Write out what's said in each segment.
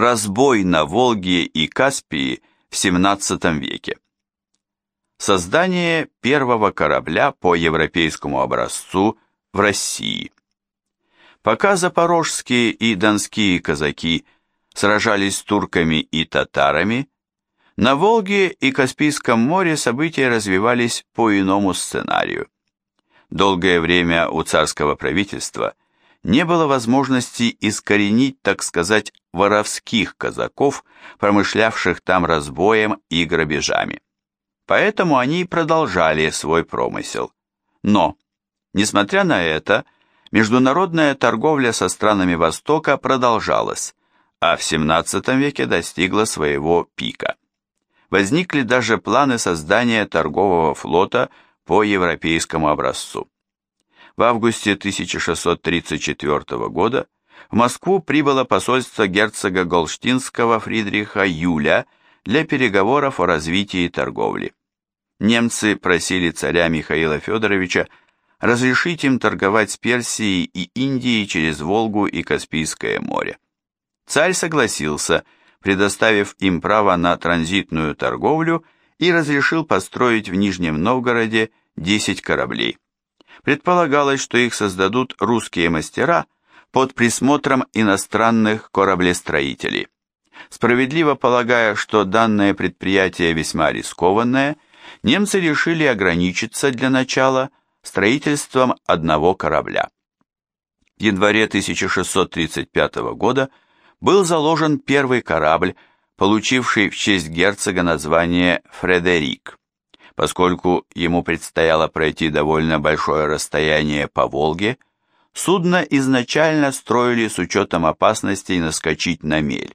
Разбой на Волге и Каспии в XVII веке. Создание первого корабля по европейскому образцу в России. Пока запорожские и донские казаки сражались с турками и татарами, на Волге и Каспийском море события развивались по иному сценарию. Долгое время у царского правительства не было возможности искоренить, так сказать, воровских казаков, промышлявших там разбоем и грабежами. Поэтому они продолжали свой промысел. Но, несмотря на это, международная торговля со странами Востока продолжалась, а в XVII веке достигла своего пика. Возникли даже планы создания торгового флота по европейскому образцу. В августе 1634 года в Москву прибыло посольство герцога Голштинского Фридриха Юля для переговоров о развитии торговли. Немцы просили царя Михаила Федоровича разрешить им торговать с Персией и Индией через Волгу и Каспийское море. Царь согласился, предоставив им право на транзитную торговлю и разрешил построить в Нижнем Новгороде 10 кораблей. Предполагалось, что их создадут русские мастера под присмотром иностранных кораблестроителей. Справедливо полагая, что данное предприятие весьма рискованное, немцы решили ограничиться для начала строительством одного корабля. В январе 1635 года был заложен первый корабль, получивший в честь герцога название «Фредерик» поскольку ему предстояло пройти довольно большое расстояние по Волге, судно изначально строили с учетом опасностей наскочить на мель,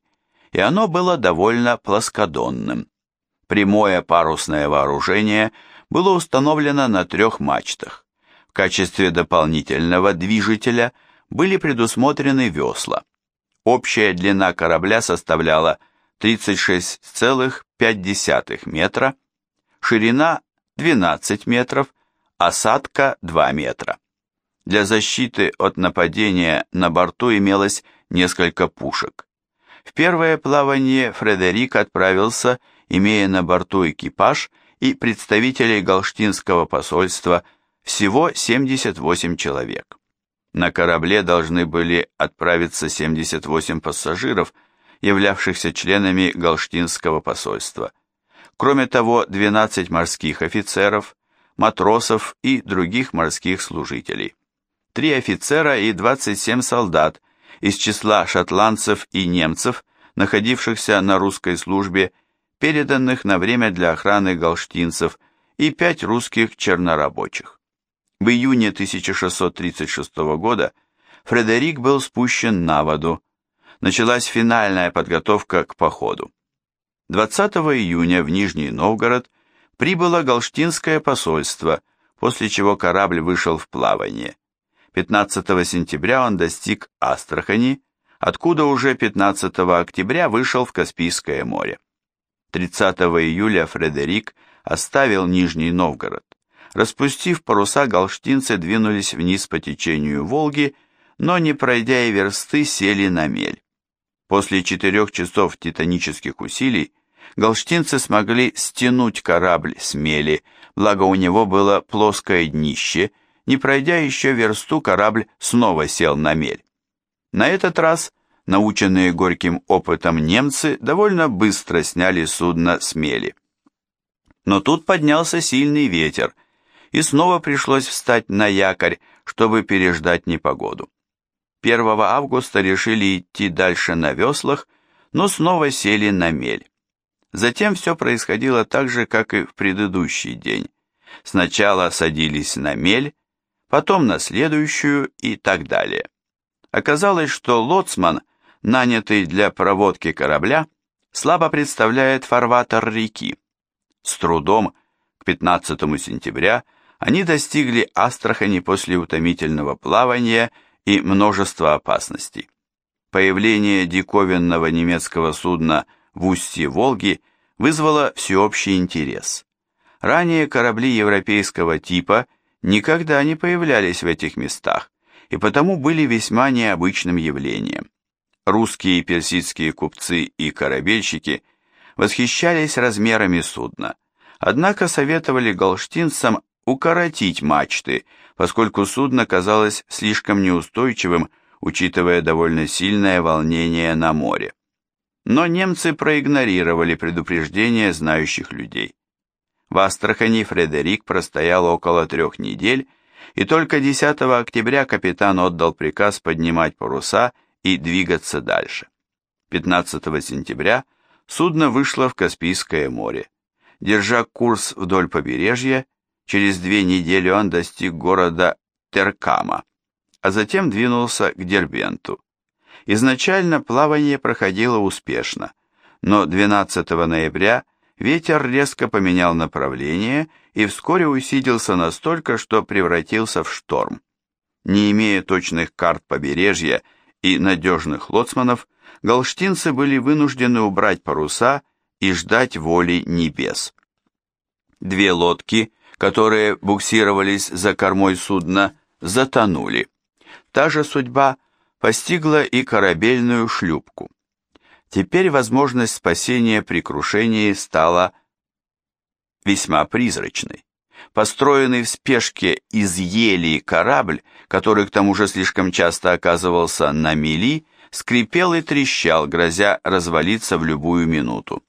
и оно было довольно плоскодонным. Прямое парусное вооружение было установлено на трех мачтах. В качестве дополнительного движителя были предусмотрены весла. Общая длина корабля составляла 36,5 метра, ширина 12 метров, осадка 2 метра. Для защиты от нападения на борту имелось несколько пушек. В первое плавание Фредерик отправился, имея на борту экипаж и представителей Галштинского посольства, всего 78 человек. На корабле должны были отправиться 78 пассажиров, являвшихся членами Галштинского посольства – Кроме того, 12 морских офицеров, матросов и других морских служителей. Три офицера и 27 солдат из числа шотландцев и немцев, находившихся на русской службе, переданных на время для охраны галштинцев, и пять русских чернорабочих. В июне 1636 года Фредерик был спущен на воду. Началась финальная подготовка к походу. 20 июня в Нижний Новгород прибыло Галштинское посольство, после чего корабль вышел в плавание. 15 сентября он достиг Астрахани, откуда уже 15 октября вышел в Каспийское море. 30 июля Фредерик оставил Нижний Новгород. Распустив паруса, галштинцы двинулись вниз по течению Волги, но не пройдя и версты, сели на мель. После четырех часов титанических усилий галштинцы смогли стянуть корабль с мели, благо у него было плоское днище, не пройдя еще версту, корабль снова сел на мель. На этот раз, наученные горьким опытом немцы, довольно быстро сняли судно с мели. Но тут поднялся сильный ветер, и снова пришлось встать на якорь, чтобы переждать непогоду. 1 августа решили идти дальше на веслах, но снова сели на мель. Затем все происходило так же, как и в предыдущий день. Сначала садились на мель, потом на следующую и так далее. Оказалось, что лоцман, нанятый для проводки корабля, слабо представляет фарватер реки. С трудом к 15 сентября они достигли Астрахани после утомительного плавания и множества опасностей. Появление диковинного немецкого судна в устье Волги вызвало всеобщий интерес. Ранее корабли европейского типа никогда не появлялись в этих местах и потому были весьма необычным явлением. русские и персидские купцы и корабельщики восхищались размерами судна, однако советовали галштинцам укоротить мачты, поскольку судно казалось слишком неустойчивым, учитывая довольно сильное волнение на море. Но немцы проигнорировали предупреждения знающих людей. В Астрахани Фредерик простоял около трех недель, и только 10 октября капитан отдал приказ поднимать паруса и двигаться дальше. 15 сентября судно вышло в Каспийское море. Держа курс вдоль побережья, через две недели он достиг города Теркама, а затем двинулся к Дербенту. Изначально плавание проходило успешно, но 12 ноября ветер резко поменял направление и вскоре усилился настолько, что превратился в шторм. Не имея точных карт побережья и надежных лоцманов, галштинцы были вынуждены убрать паруса и ждать воли небес. Две лодки, которые буксировались за кормой судна, затонули. Та же судьба постигла и корабельную шлюпку. Теперь возможность спасения при крушении стала весьма призрачной. Построенный в спешке из ели корабль, который к тому же слишком часто оказывался на мели, скрипел и трещал, грозя развалиться в любую минуту.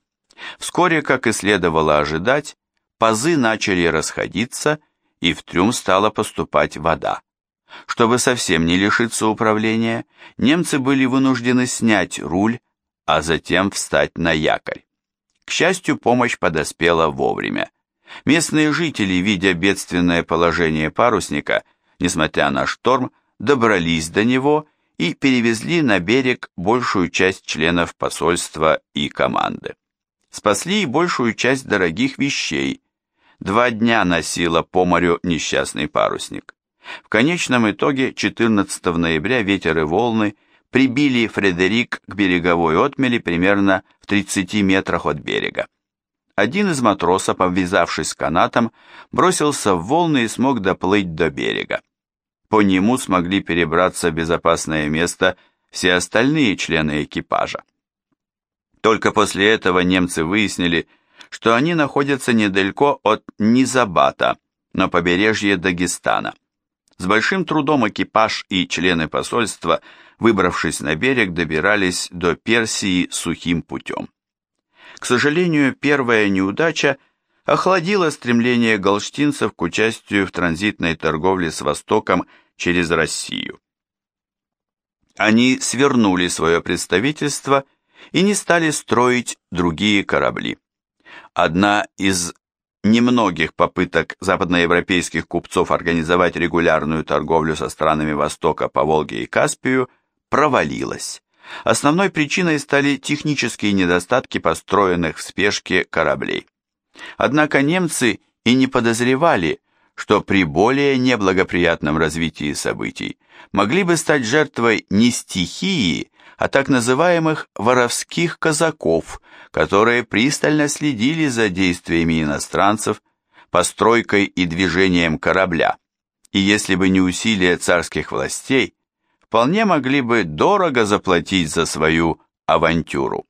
Вскоре, как и следовало ожидать, пазы начали расходиться, и в трюм стала поступать вода. Чтобы совсем не лишиться управления, немцы были вынуждены снять руль, а затем встать на якорь. К счастью, помощь подоспела вовремя. Местные жители, видя бедственное положение парусника, несмотря на шторм, добрались до него и перевезли на берег большую часть членов посольства и команды. Спасли и большую часть дорогих вещей. Два дня носила по морю несчастный парусник. В конечном итоге 14 ноября ветер и волны прибили Фредерик к береговой отмели примерно в 30 метрах от берега. Один из матросов, обвязавшись канатом, бросился в волны и смог доплыть до берега. По нему смогли перебраться в безопасное место все остальные члены экипажа. Только после этого немцы выяснили, что они находятся недалеко от Низабата, на побережье Дагестана. С большим трудом экипаж и члены посольства, выбравшись на берег, добирались до Персии сухим путем. К сожалению, первая неудача охладила стремление галштинцев к участию в транзитной торговле с Востоком через Россию. Они свернули свое представительство и не стали строить другие корабли. Одна из немногих попыток западноевропейских купцов организовать регулярную торговлю со странами Востока по Волге и Каспию провалилась. Основной причиной стали технические недостатки построенных в спешке кораблей. Однако немцы и не подозревали, что при более неблагоприятном развитии событий могли бы стать жертвой не стихии, а так называемых воровских казаков, которые пристально следили за действиями иностранцев, постройкой и движением корабля. И если бы не усилия царских властей, вполне могли бы дорого заплатить за свою авантюру.